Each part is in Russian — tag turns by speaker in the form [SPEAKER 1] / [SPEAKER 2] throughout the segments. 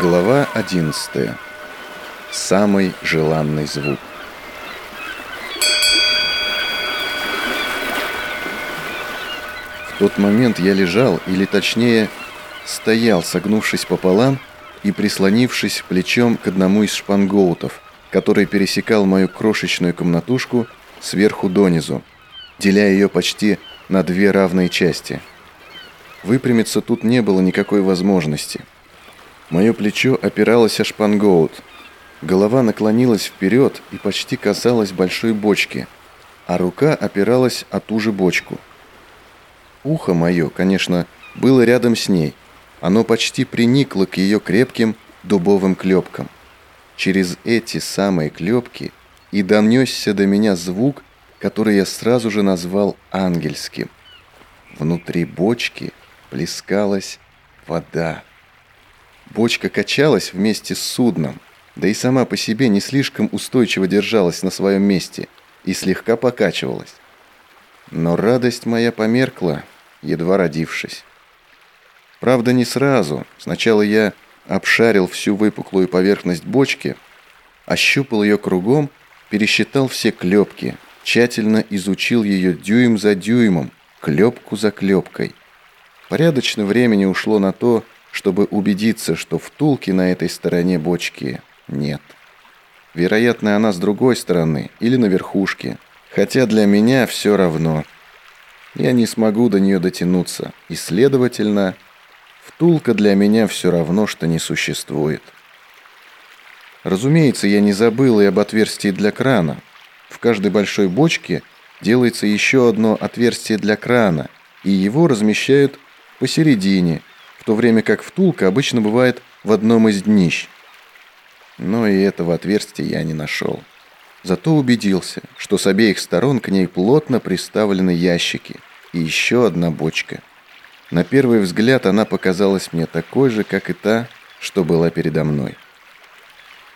[SPEAKER 1] Глава 11. Самый желанный звук. В тот момент я лежал, или точнее, стоял, согнувшись пополам и прислонившись плечом к одному из шпангоутов, который пересекал мою крошечную комнатушку сверху донизу, деля ее почти на две равные части. Выпрямиться тут не было никакой возможности – Мое плечо опиралось о шпангоут. Голова наклонилась вперед и почти касалась большой бочки, а рука опиралась о ту же бочку. Ухо мое, конечно, было рядом с ней. Оно почти приникло к ее крепким дубовым клепкам. Через эти самые клепки и донесся до меня звук, который я сразу же назвал ангельским. Внутри бочки плескалась вода. Бочка качалась вместе с судном, да и сама по себе не слишком устойчиво держалась на своем месте и слегка покачивалась. Но радость моя померкла, едва родившись. Правда, не сразу. Сначала я обшарил всю выпуклую поверхность бочки, ощупал ее кругом, пересчитал все клепки, тщательно изучил ее дюйм за дюймом, клепку за клепкой. Порядочно времени ушло на то, чтобы убедиться, что втулки на этой стороне бочки нет. Вероятно, она с другой стороны или на верхушке, хотя для меня все равно. Я не смогу до нее дотянуться, и, следовательно, втулка для меня все равно, что не существует. Разумеется, я не забыл и об отверстии для крана. В каждой большой бочке делается еще одно отверстие для крана, и его размещают посередине – то время как втулка обычно бывает в одном из днищ. Но и этого отверстия я не нашел. Зато убедился, что с обеих сторон к ней плотно приставлены ящики и еще одна бочка. На первый взгляд она показалась мне такой же, как и та, что была передо мной.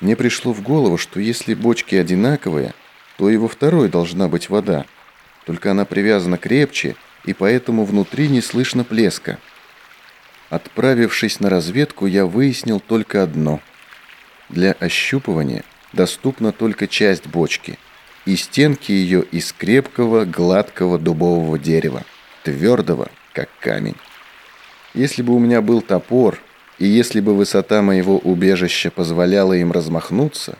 [SPEAKER 1] Мне пришло в голову, что если бочки одинаковые, то и во второй должна быть вода. Только она привязана крепче, и поэтому внутри не слышно плеска – Отправившись на разведку, я выяснил только одно. Для ощупывания доступна только часть бочки, и стенки ее из крепкого, гладкого дубового дерева, твердого, как камень. Если бы у меня был топор, и если бы высота моего убежища позволяла им размахнуться,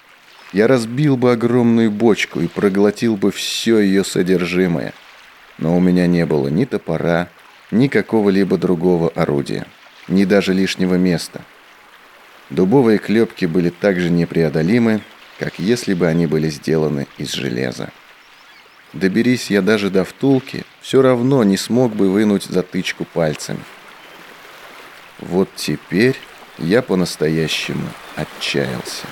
[SPEAKER 1] я разбил бы огромную бочку и проглотил бы все ее содержимое. Но у меня не было ни топора, ни какого-либо другого орудия ни даже лишнего места. Дубовые клепки были так же непреодолимы, как если бы они были сделаны из железа. Доберись я даже до втулки, все равно не смог бы вынуть затычку пальцами. Вот теперь я по-настоящему отчаялся.